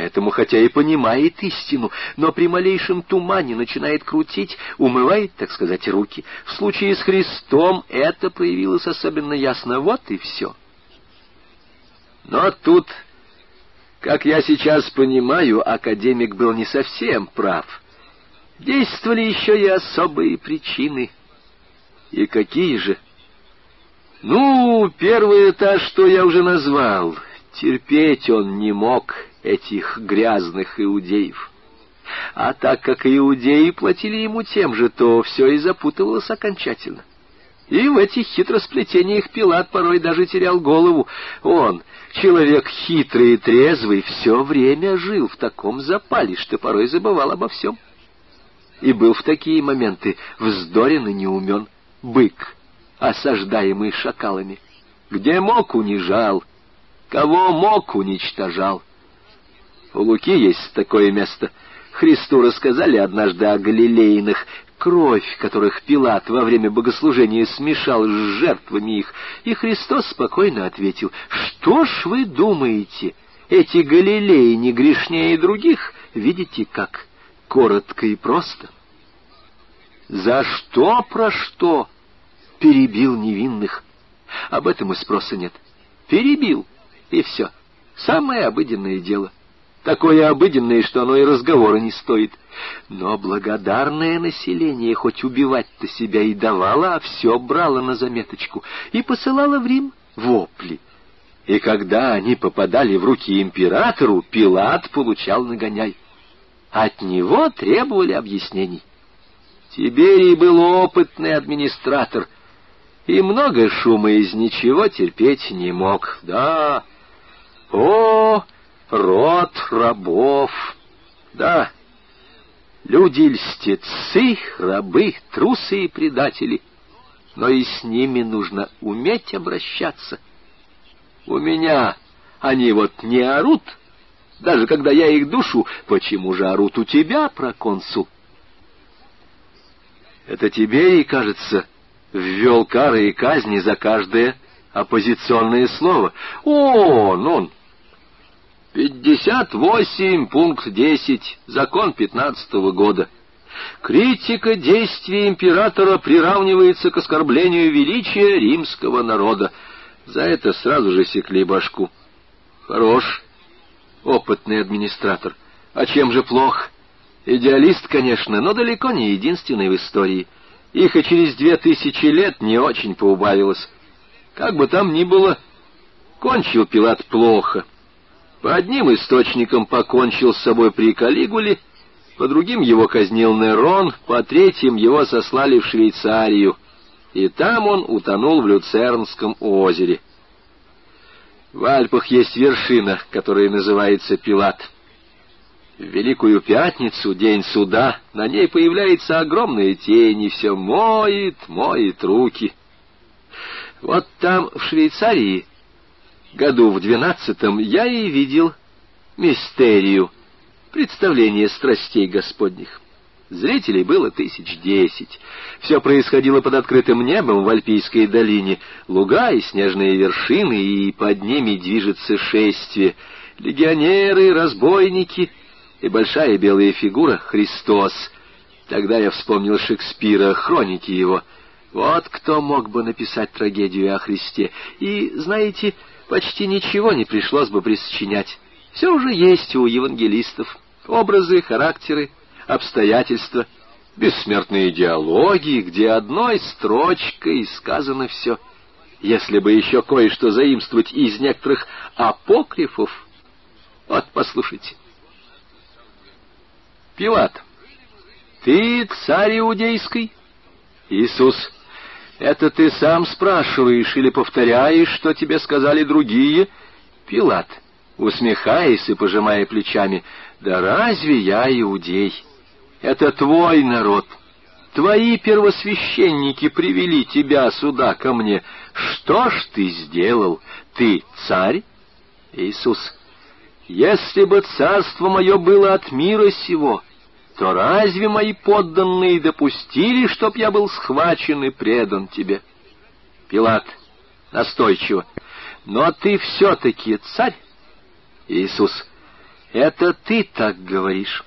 поэтому хотя и понимает истину, но при малейшем тумане начинает крутить, умывает, так сказать, руки. В случае с Христом это проявилось особенно ясно. Вот и все. Но тут, как я сейчас понимаю, академик был не совсем прав. Действовали еще и особые причины. И какие же? Ну, первый этаж, что я уже назвал. Терпеть он не мог этих грязных иудеев. А так как иудеи платили ему тем же, то все и запутывалось окончательно. И в этих хитросплетениях Пилат порой даже терял голову. Он, человек хитрый и трезвый, все время жил в таком запале, что порой забывал обо всем. И был в такие моменты вздорен и неумен бык, осаждаемый шакалами. Где мог, унижал, кого мог, уничтожал. У Луки есть такое место. Христу рассказали однажды о галилейных, кровь которых Пилат во время богослужения смешал с жертвами их, и Христос спокойно ответил, «Что ж вы думаете, эти галилеи не грешнее других? Видите, как коротко и просто». «За что, про что?» перебил невинных. Об этом и спроса нет. Перебил, и все. Самое обыденное дело. Такое обыденное, что оно и разговора не стоит. Но благодарное население хоть убивать-то себя и давало, а все брало на заметочку и посылало в Рим вопли. И когда они попадали в руки императору, Пилат получал нагоняй. От него требовали объяснений. Тиберий был опытный администратор, и много шума из ничего терпеть не мог. Да, о, род рабов! Да, люди льстецы, рабы, трусы и предатели. Но и с ними нужно уметь обращаться. У меня они вот не орут, даже когда я их душу. Почему же орут у тебя, проконсу? Это тебе и кажется, ввел кары и казни за каждое оппозиционное слово. О, он, он, 58, пункт 10, закон 15 -го года. Критика действий императора приравнивается к оскорблению величия римского народа. За это сразу же секли башку. Хорош, опытный администратор. А чем же плох? Идеалист, конечно, но далеко не единственный в истории. Их и через две тысячи лет не очень поубавилось. Как бы там ни было, кончил Пилат плохо. По одним источникам покончил с собой при Калигуле, по другим его казнил Нерон, по третьим его сослали в Швейцарию, и там он утонул в Люцернском озере. В Альпах есть вершина, которая называется Пилат. В Великую Пятницу, день суда, на ней появляется огромная тень, и все моет, моет руки. Вот там, в Швейцарии, году в двенадцатом я и видел мистерию, представление страстей Господних. Зрителей было тысяч десять. Все происходило под открытым небом в Альпийской долине. Луга и снежные вершины, и под ними движется шествие. Легионеры, разбойники и большая белая фигура — Христос. Тогда я вспомнил Шекспира, хроники его. Вот кто мог бы написать трагедию о Христе. И, знаете, почти ничего не пришлось бы присочинять. Все уже есть у евангелистов. Образы, характеры, обстоятельства, бессмертные диалоги, где одной строчкой сказано все. Если бы еще кое-что заимствовать из некоторых апокрифов. Вот, послушайте. Пилат, ты царь иудейский? Иисус, это ты сам спрашиваешь или повторяешь, что тебе сказали другие? Пилат, усмехаясь и пожимая плечами, да разве я иудей? Это твой народ. Твои первосвященники привели тебя сюда ко мне. Что ж ты сделал? Ты царь? Иисус, если бы царство мое было от мира сего, то разве мои подданные допустили, чтоб я был схвачен и предан тебе? Пилат настойчиво. Но ты все-таки царь? Иисус. Это ты так говоришь.